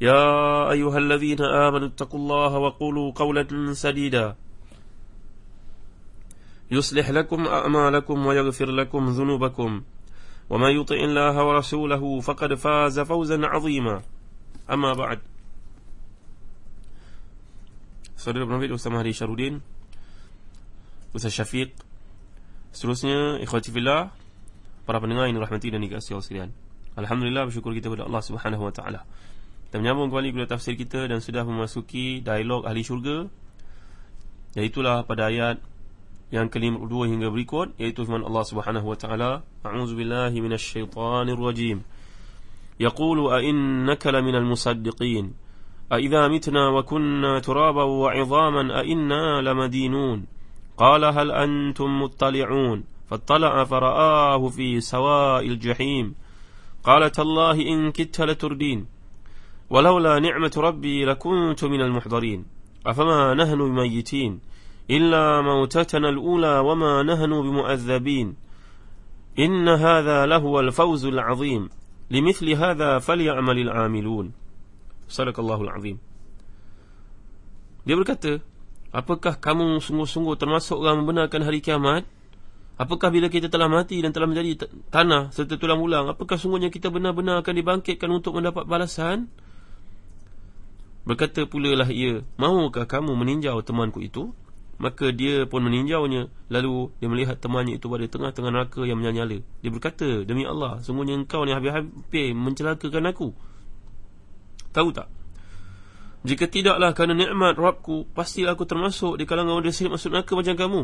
يا أيها الذين آمنوا اتقوا الله وقولوا قولا سديدا يصلح لكم أعمالكم ويغفر لكم ذنوبكم وما يطع الله ورسوله فقد فاز فوزا عظيما أما بعد Saudara Penampil Ustaz Mahdi Syarudin Ustaz Syafiq Seterusnya Ikhwati Fillah Para pendengar yang rahmati dan dikasih Allah sekalian Alhamdulillah bersyukur kita kepada Allah Subhanahu Wa Taala. Kita menyambung kembali kepada tafsir kita dan sudah memasuki dialog ahli syurga Iaitulah pada ayat yang ke-52 hingga berikut Iaitu firman Allah Subhanahu Wa Taala. A'udzubillahi minasyaitanirrajim Yaqulu a innaka laminal musaddiqin أإذا متنا وكنا ترابا وعظاما أئنا لمدينون قال هل أنتم مطلعون فاطلع فرآه في سواء الجحيم قال تالله إن كدت لتردين ولولا نعمة ربي لكنت من المحضرين أفما نهن بميتين إلا موتتنا الأولى وما نهن بمؤذبين إن هذا لهو الفوز العظيم لمثل هذا فليعمل العاملون Sadaqallahul Azim Dia berkata Apakah kamu sungguh-sungguh termasuk orang membenarkan hari kiamat? Apakah bila kita telah mati dan telah menjadi tanah serta tulang ulang Apakah sungguhnya kita benar-benar akan dibangkitkan untuk mendapat balasan? Berkata pula lah ia Mahukah kamu meninjau temanku itu? Maka dia pun meninjaunya Lalu dia melihat temannya itu pada tengah-tengah neraka yang menyala Dia berkata Demi Allah Sungguhnya engkau ni habis-habis mencelakakan aku Tahu tak? Jika tidaklah kerana nikmat Rabbku, pastilah aku termasuk di kalangan orang yang masuk neraka macam kamu.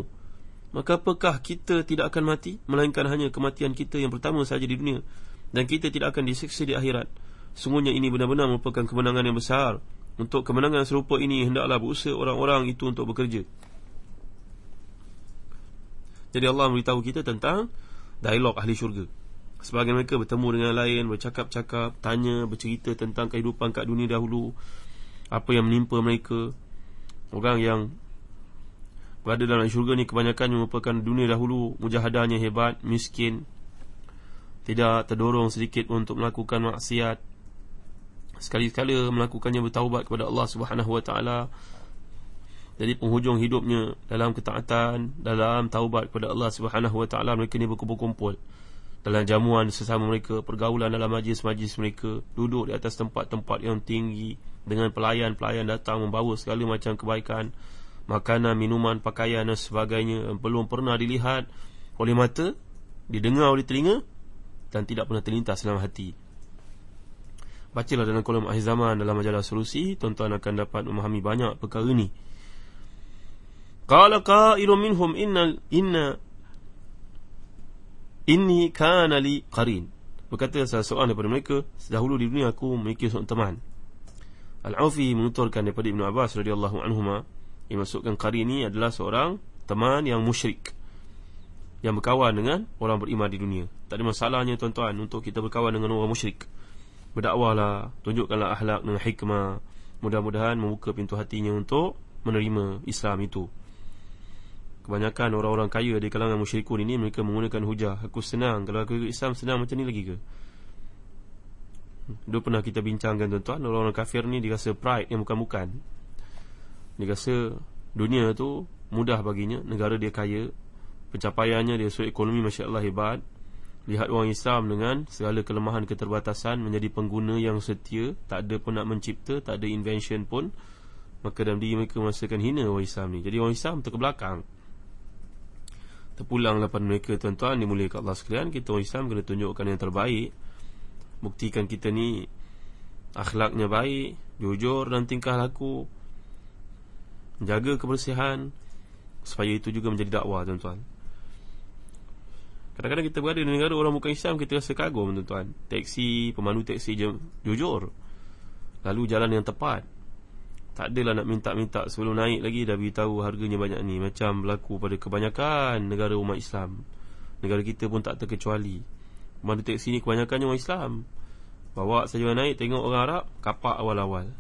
Maka apakah kita tidak akan mati melainkan hanya kematian kita yang pertama saja di dunia dan kita tidak akan disiksa di akhirat. Sungguhnya ini benar-benar merupakan kemenangan yang besar. Untuk kemenangan serupa ini hendaklah berusaha orang-orang itu untuk bekerja. Jadi Allah memberitahu kita tentang dialog ahli syurga. Sebagian mereka bertemu dengan lain Bercakap-cakap Tanya Bercerita tentang kehidupan kat dunia dahulu Apa yang menimpa mereka Orang yang Berada dalam syurga ni Kebanyakan merupakan dunia dahulu Mujahadahnya hebat Miskin Tidak terdorong sedikit Untuk melakukan maksiat Sekali-sekala melakukannya bertaubat kepada Allah Subhanahu Wa Taala. Jadi penghujung hidupnya dalam ketaatan, dalam taubat kepada Allah Subhanahu Wa Taala mereka ni berkumpul-kumpul dalam jamuan sesama mereka, pergaulan dalam majlis-majlis mereka, duduk di atas tempat-tempat yang tinggi dengan pelayan-pelayan datang membawa segala macam kebaikan, makanan, minuman, pakaian dan sebagainya yang belum pernah dilihat oleh mata, didengar oleh telinga dan tidak pernah terlintas dalam hati. Bacalah dalam kolom akhir zaman dalam majalah solusi, tuan-tuan akan dapat memahami banyak perkara ini. Qala qailun minhum inna inna Inni kana li qarin. Berkata salah seorang daripada mereka, dahulu di dunia aku memiliki seorang teman. Al-Aufi menuturkan daripada Ibn Abbas radhiyallahu anhuma, yang masukkan qarin ini adalah seorang teman yang musyrik. Yang berkawan dengan orang beriman di dunia. Tak ada masalahnya tuan-tuan untuk kita berkawan dengan orang musyrik. Berdakwahlah, tunjukkanlah akhlak dengan hikmah. Mudah-mudahan membuka pintu hatinya untuk menerima Islam itu. Kebanyakan orang-orang kaya di kalangan musyrikun ini Mereka menggunakan hujah Aku senang. Kalau aku Islam senang macam ni lagi ke? Dulu pernah kita bincangkan tuan-tuan Orang-orang kafir ni dirasa pride yang bukan-bukan. Dia rasa dunia tu mudah baginya Negara dia kaya Pencapaiannya dia suai ekonomi Masya Allah hebat Lihat orang Islam dengan segala kelemahan keterbatasan Menjadi pengguna yang setia. Tak ada pun nak mencipta Tak ada invention pun. Maka dalam diri mereka merasakan hina orang Islam ni. Jadi orang Islam terkebelakang. Terpulang pada mereka tuan-tuan. Dimuliakan Allah sekalian. Kita orang Islam kena tunjukkan yang terbaik. Buktikan kita ni Akhlaknya baik Jujur dan tingkah laku. Jaga kebersihan. Supaya itu juga menjadi dakwah tuan-tuan Kadang-kadang kita berada di negara orang bukan Islam Kita rasa kagum tuan-tuan. Teksi, pemandu teksi je jujur. Lalu jalan yang tepat. Tak adalah nak minta-minta sebelum naik lagi Dah beritahu harganya banyak ni. Macam berlaku pada kebanyakan negara umat Islam. Negara kita pun tak terkecuali. Pemandu teksi ni kebanyakannya orang Islam. Bawa saja naik tengok orang Arab Kapak awal-awal.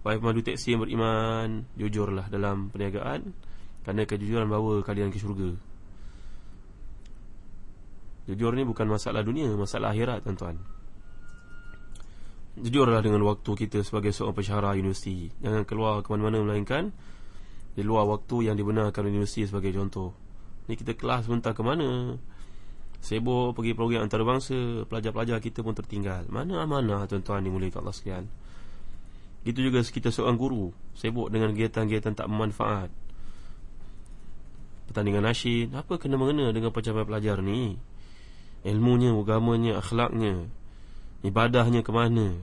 Wahai pemandu teksi yang beriman Jujurlah dalam perniagaan. Kerana kejujuran bawa kalian ke syurga Jujur ni bukan masalah dunia Masalah akhirat tuan-tuan. Jujurlah dengan waktu kita Sebagai seorang pensyarah universiti. Jangan keluar ke mana-mana Melainkan Di luar waktu yang dibenarkan universiti Sebagai contoh. Ni kita kelas sebentar ke mana? Sibuk pergi program antarabangsa Pelajar-pelajar kita pun tertinggal. Mana amanah tuan-tuan dimulai ke Allah sekalian? Itu juga kita seorang guru Sibuk dengan kegiatan-kegiatan tak bermanfaat. Pertandingan nasyid Apa kena mengena dengan pencapaian pelajar ni ilmunya, agamanya, akhlaknya, ibadahnya ke mana.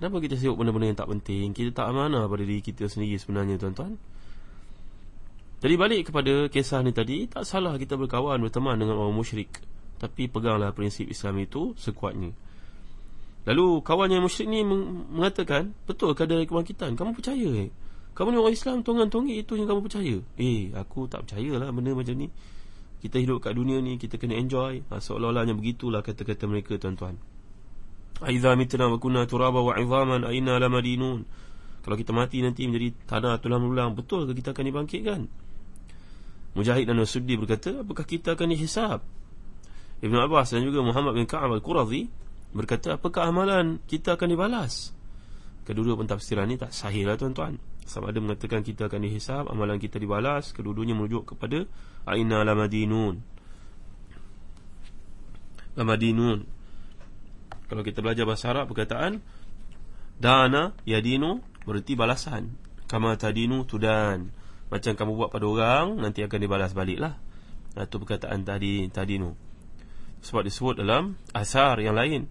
Kenapa kita sibuk benda-benda yang tak penting? Kita tak amanah pada diri kita sendiri sebenarnya tuan-tuan. Jadi balik kepada kisah ni tadi, tak salah kita berkawan berteman dengan orang musyrik. Tapi peganglah prinsip Islam itu sekuatnya. Lalu kawannya musyrik ni mengatakan, betul ke ada kebangkitan? Kamu percaya eh? Kamu ni orang Islam, tonggan-tonggi itu yang kamu percaya? Eh, aku tak percayalah benda macam ni kita hidup kat dunia ni kita kena enjoy. Ha, seolah-olahnya begitulah kata-kata mereka tuan-tuan. Aiza mitna wa kunna turaba wa 'idhaman aina lamadinun. Kalau kita mati nanti menjadi tanah tulang belulang betul ke kita akan dibangkitkan? Mujahid dan Suddi berkata apakah kita akan dihisap Ibn Abbas dan juga Muhammad bin Ka'ab al-Quradhi berkata apakah amalan kita akan dibalas? Kedua-dua pentafsiran ni tak sahih lah tuan-tuan sama ada mengatakan kita akan dihisap Amalan kita dibalas Kedua-duanya merujuk kepada Aina lamadinun Lamadinun Kalau kita belajar bahasa Arab Perkataan Dana yadinu Berarti balasan. Kama tadinu tudan. Macam kamu buat pada orang Nanti akan dibalas balik lah Itu perkataan tadi tadinu. Sebab disebut dalam Asar yang lain.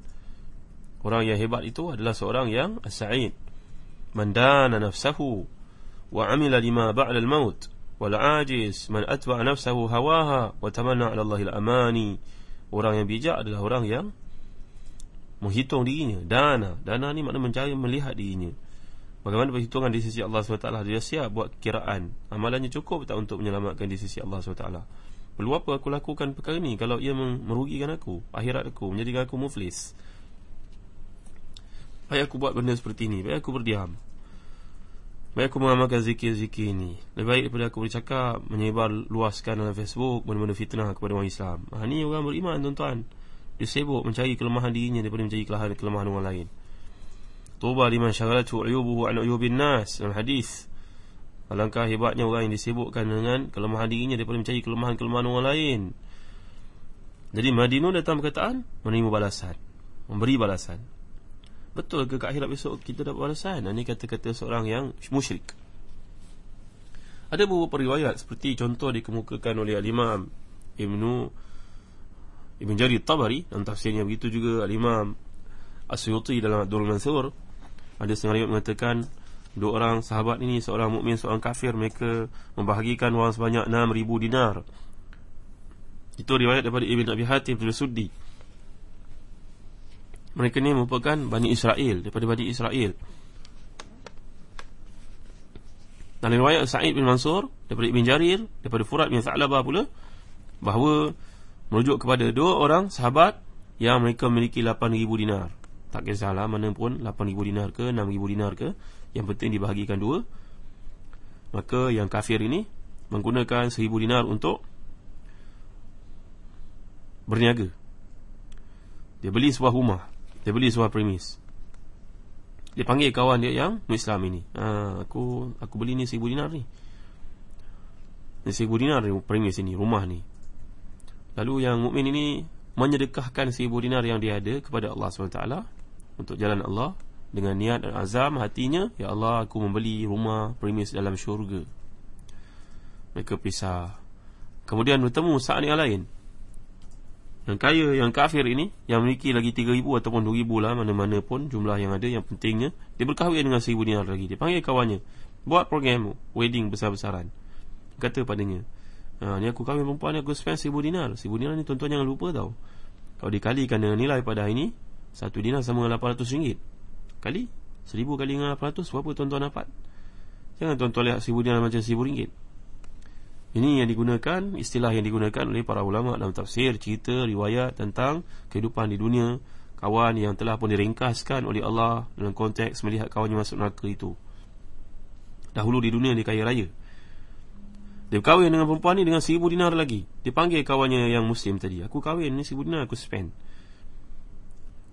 Orang yang hebat itu adalah seorang yang As-Sa'id من دان نفسه وعمل لما بعد الموت والعاجز من أتبع نفسه هواها وتمنى على الله الأماني orang yang bijak adalah orang yang menghitung dirinya dana dana ni makna mencari melihat dirinya bagaimana perhitungan di sisi Allah SWT dia siap buat kiraan amalannya cukup tak untuk menyelamatkan di sisi Allah SWT perlu apa aku lakukan perkara ni kalau ia merugikan aku akhirat aku menjadikan aku muflis Baik aku buat benda seperti ini Baik aku berdiam. Baik aku mengamalkan zikir-zikir ini. Lebih baik daripada aku bercakap Menyebar luaskan dalam Facebook Benda-benda fitnah kepada orang Islam. Ha, Ini orang beriman tuan-tuan. Dia sibuk mencari kelemahan dirinya Daripada mencari kelemahan, kelemahan orang lain. Tuba liman syaghalatu uyubuhu an uyubin nas. Dalam hadis Alangkah hebatnya orang yang disibukkan dengan Kelemahan dirinya daripada mencari kelemahan-kelemahan orang lain. Jadi Madinun datang perkataan Menerima balasan. Memberi balasan Betul ke akhirat besok kita dapat balasan? Ini kata-kata seorang yang musyrik. Ada beberapa riwayat seperti contoh dikemukakan oleh Al-Imam Ibnu Ibn Jari Tabari dalam tafsirnya begitu juga Al-Imam Asyuti dalam Abdul Mansur ada setengah riwayat mengatakan dua orang sahabat ini seorang mukmin seorang kafir mereka membahagikan wang sebanyak 6000 dinar. Itu riwayat daripada Ibn Abi Hatim Al-Suddi mereka ni merupakan Bani Israel Daripada Bani Israel. Dan riwayat Sa'id bin Mansur Daripada Ibn Jarir Daripada Furat bin Tha'labah pula Bahawa Merujuk kepada dua orang sahabat Yang mereka memiliki 8,000 dinar. Tak kisahlah mana pun 8,000 dinar ke 6,000 dinar ke Yang penting dibahagikan dua. Maka yang kafir ini Menggunakan 1,000 dinar untuk Berniaga. Dia beli sebuah rumah dia beli sebuah premis. Dia panggil kawan dia yang Islam ini. Ha, Aku aku beli ni seribu dinar ni. Ni seribu dinar ni premis ini Rumah ni. Lalu yang mukmin ini Menyedekahkan seribu dinar yang dia ada Kepada Allah SWT Untuk jalan Allah dengan niat dan azam hatinya Ya Allah aku membeli rumah premis dalam syurga. Mereka pisah. Kemudian bertemu saat yang lain Yang kaya, yang kafir ini Yang memiliki lagi 3,000 ataupun 2,000 lah Mana-mana pun jumlah yang ada Yang pentingnya Dia berkahwin dengan 1,000 dinar lagi. Dia panggil kawannya Buat program wedding besar-besaran. Kata padanya ha, Ni aku kahwin perempuan ni Aku spend 1,000 dinar. 1,000 dinar ni tuan-tuan jangan lupa tau. Kalau dikalikan dengan nilai pada hari ini Satu dinar sama 800 ringgit. Kali Seribu kali dengan 800 Berapa tuan-tuan dapat? Jangan tuan-tuan lihat seribu dinar macam seribu ringgit Ini yang digunakan Istilah yang digunakan oleh para ulama Dalam tafsir, cerita, riwayat Tentang kehidupan di dunia. Kawan yang telah pun diringkaskan oleh Allah Dalam konteks melihat kawannya masuk neraka itu. Dahulu di dunia dia kaya raya. Dia berkahwin dengan perempuan ni Dengan seribu dinar lagi. Dia panggil kawannya yang muslim tadi. Aku kahwin ni seribu dinar aku spend.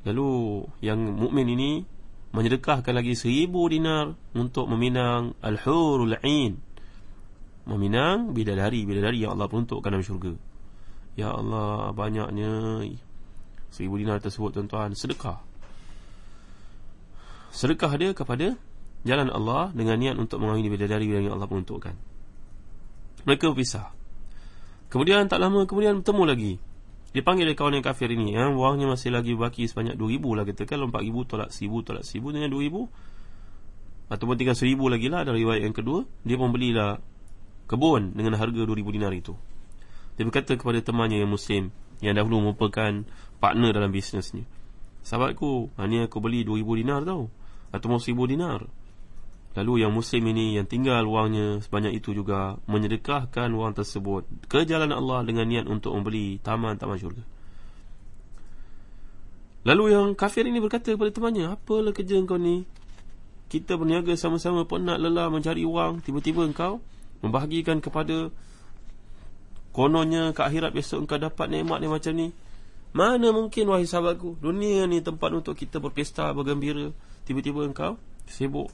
Lalu yang mukmin ini menyedekahkan lagi seribu dinar untuk meminang al-hurul ain meminang bidadari bidadari yang Allah peruntukkan dalam syurga. Ya Allah banyaknya seribu dinar tersebut tuan-tuan. Sedekah. Sedekah dia kepada jalan Allah dengan niat untuk mengawini bidadari yang Allah peruntukkan. Mereka berpisah. Kemudian tak lama kemudian bertemu lagi. Dia panggil kawan yang kafir ini. Ya, Wangnya masih lagi baki sebanyak 2,000 lah kita Kalau 4,000 tolak 1,000 tolak 1,000 dengan 2,000 Ataupun tinggal 1,000 lagi lah Dari riwayat yang kedua Dia pun belilah kebun dengan harga 2,000 dinar itu Dia berkata kepada temannya yang muslim Yang dahulu merupakan partner dalam bisnesnya Sahabatku, ini aku beli 2,000 dinar tau Ataupun 1,000 dinar Lalu yang muslim ini yang tinggal wangnya sebanyak itu juga menyedekahkan wang tersebut ke jalan Allah dengan niat untuk membeli taman-taman syurga. Lalu yang kafir ini berkata kepada temannya, "Apalah kerja engkau ni? Kita berniaga sama-sama pun nak lelah mencari wang, tiba-tiba engkau membahagikan kepada kononnya ke akhirat besok engkau dapat nikmat ni macam ni. Mana mungkin wahai sahabatku? Dunia ni tempat untuk kita berpesta, bergembira. Tiba-tiba engkau sibuk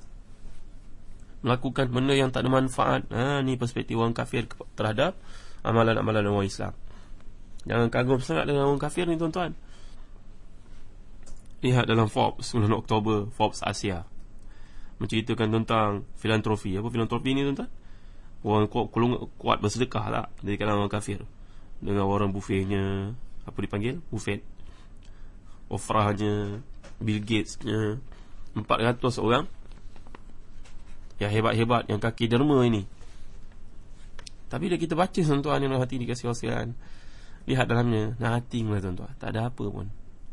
melakukan benda yang tak ada manfaat. Ha ni perspektif orang kafir terhadap amalan-amalan orang Islam. Jangan kagum sangat dengan orang kafir ni tuan-tuan. Lihat dalam Forbes 9 Oktober Forbes Asia. Menceritakan tentang filantropi. Apa filantropi ni tuan-tuan? Orang kuat, kuat bersedekah lah dari kalangan orang kafir. Dengan orang bufetnya, apa dipanggil? Buffet. Ofrahnya, Bill Gatesnya, 400 orang. Yang hebat-hebat Yang kaki derma ini. Tapi bila kita baca tuan-tuan Yang hati dikasih wasilan Lihat dalamnya Nothing lah tuan-tuan. Tak ada apa pun.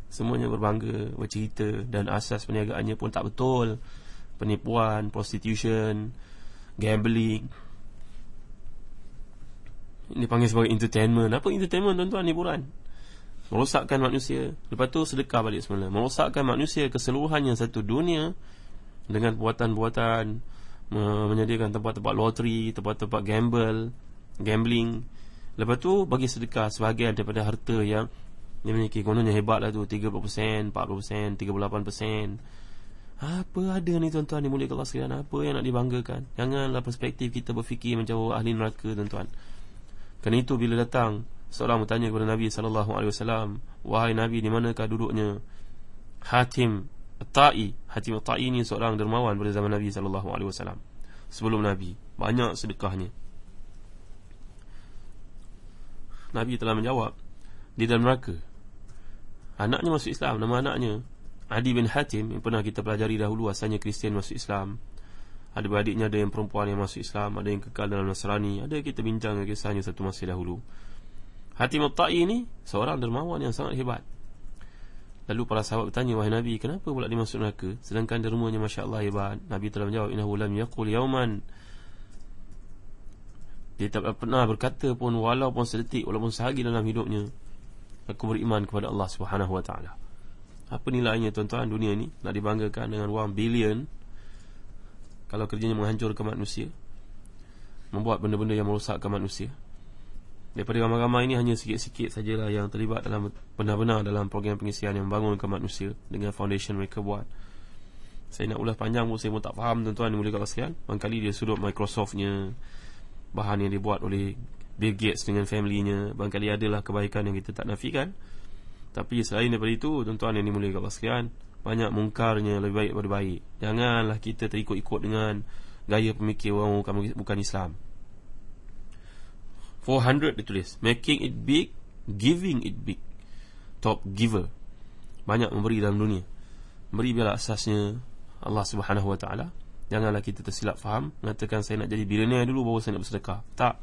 Semuanya berbangga Bercerita Dan asas perniagaannya pun tak betul. Penipuan Prostitution Gambling Ini panggil sebagai entertainment. Apa entertainment tuan-tuan? Hiburan Merosakkan manusia. Lepas tu sedekah balik semula. Merosakkan manusia keseluruhannya Satu dunia Dengan buatan-buatan menyediakan tempat-tempat loteri, tempat-tempat gamble, gambling. Lepas tu bagi sedekah sebahagian daripada harta yang dia memiliki kononnya hebatlah tu. 30%, 40%, 38%. Apa ada ni tuan-tuan? Dimulai Allah sekalian. Apa yang nak dibanggakan? Janganlah perspektif kita berfikir macam oh, ahli neraka tuan-tuan Kerana itu bila datang Seorang bertanya kepada Nabi SAW Wahai Nabi di manakah duduknya? Hatim Ta'i Hatim Ta'i ni seorang dermawan pada zaman Nabi SAW Sebelum Nabi. Banyak sedekahnya. Nabi telah menjawab Di dalam neraka. Anaknya masuk Islam Nama anaknya Adi bin Hatim Yang pernah kita pelajari dahulu Asalnya Kristian masuk Islam Ada beradiknya Ada yang perempuan yang masuk Islam Ada yang kekal dalam Nasrani. Ada kita bincang kisahnya Satu masa dahulu. Hatim al-Ta'i ini Seorang dermawan yang sangat hebat. Lalu para sahabat bertanya Wahai Nabi kenapa pula dia masuk neraka? Sedangkan dermanya Masya Allah hebat. Nabi telah menjawab Innahu lam yakul yauman. Dia tak pernah berkata pun Walaupun sedetik Walaupun sehari dalam hidupnya Aku beriman kepada Allah Subhanahu Wa Taala. Apa nilainya tuan-tuan dunia ni? Nak dibanggakan dengan wang bilion Kalau kerjanya menghancurkan manusia Membuat benda-benda yang merosakkan manusia Daripada ramai-ramai ini hanya sikit-sikit sajalah yang terlibat dalam benar-benar dalam program pengisian yang membangunkan manusia dengan foundation mereka buat. Saya nak ulas panjang pun saya pun tak faham tuan-tuan yang mulia sekalian. Bangkali dia sudut Microsoftnya bahan yang dibuat oleh Bill Gates dengan family-nya. Bangkali adalah kebaikan yang kita tak nafikan. Tapi selain daripada itu tuan-tuan yang dimuliakan Allah sekalian, banyak mungkarnya lebih baik daripada baik. Janganlah kita terikut-ikut dengan gaya pemikir orang bukan, Islam. 400 ditulis. Making it big, giving it big. Top giver. Banyak memberi dalam dunia. Beri biarlah asasnya Allah Subhanahu Wa Taala. Janganlah kita tersilap faham mengatakan saya nak jadi billionaire dulu baru saya nak bersedekah. Tak.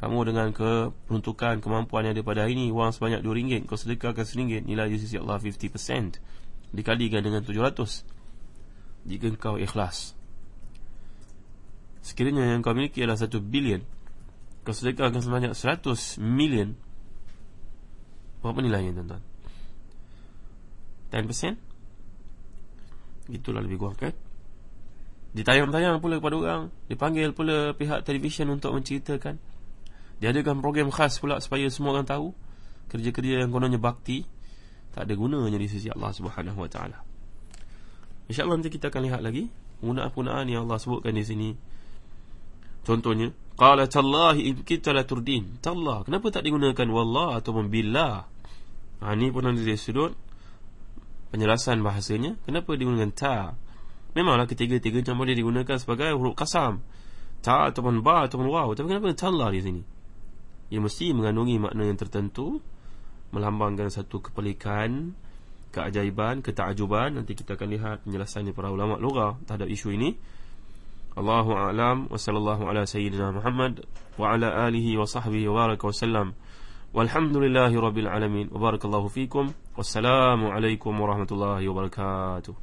Kamu dengan keperuntukan kemampuan yang ada pada hari ini wang sebanyak RM2 kau sedekahkan RM1 nilai di sisi Allah 50% dikalikan dengan 700 jika kau ikhlas. Sekiranya yang kau miliki adalah 1 bilion kau sedekahkan sebanyak 100 million berapa nilainya tuan-tuan? 10%? Itulah lebih kurang kan Ditayang-tayang pula kepada orang Dipanggil pula pihak televisyen untuk menceritakan Diadakan program khas pula supaya semua orang tahu Kerja-kerja yang kononnya bakti Tak ada gunanya di sisi Allah Subhanahu SWT InsyaAllah nanti kita akan lihat lagi Penggunaan-penggunaan yang Allah sebutkan di sini. Contohnya Qala tallahi kita la turdin. Tallah Kenapa tak digunakan wallah ataupun billah? Ha, Ini pun ada sudut penjelasan bahasanya. Kenapa digunakan ta? Memanglah ketiga-tiga macam boleh digunakan sebagai huruf kasam ta ataupun ba ataupun waw. Tapi kenapa talla di sini? Ia mesti mengandungi makna yang tertentu melambangkan satu kepelikan keajaiban, ketaajuban nanti kita akan lihat penjelasannya para ulama lughah terhadap isu ini. Allahu a'lam wa sallallahu ala sayyidina Muhammad wa ala alihi wa sahbihi wa baraka wa sallam. Walhamdulillahirabbil alamin. Wabarakallahu fiikum. Wassalamu alaikum warahmatullahi wabarakatuh.